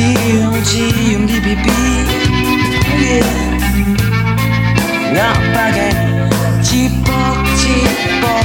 지웅 지웅 비비비 yeah. 나빠게 찌뻑 찌뻑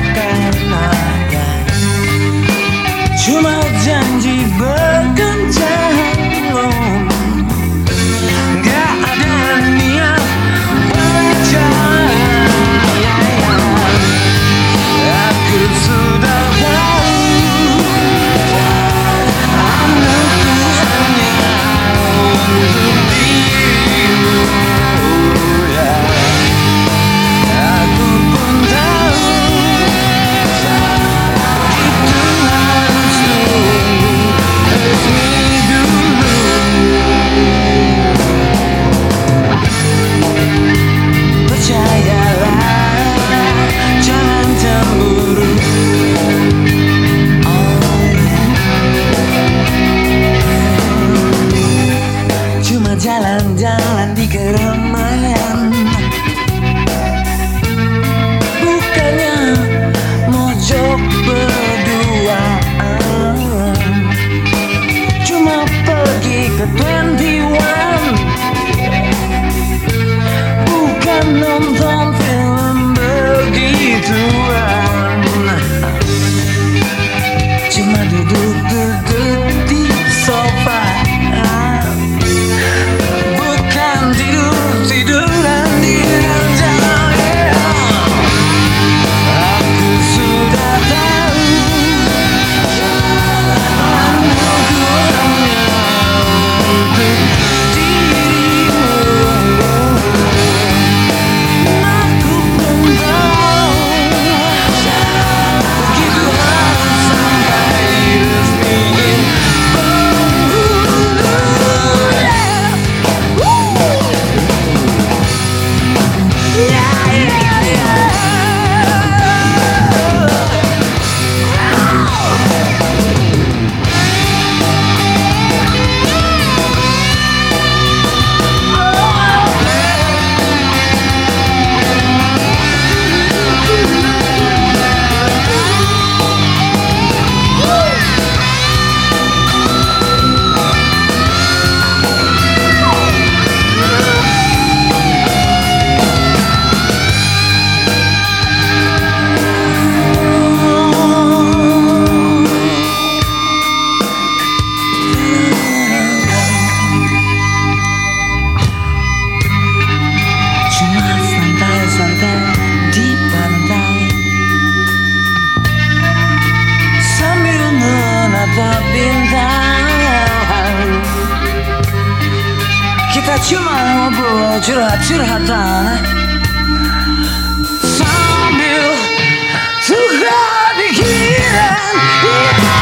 di keramaian. Bukannya mojok berduaan. Cuma pergi ke 21 Bukan nonton film begituan. Cuma duduk-duduk kita cuma ngobrol curhat-curhatan Sambil suka pikiran yeah.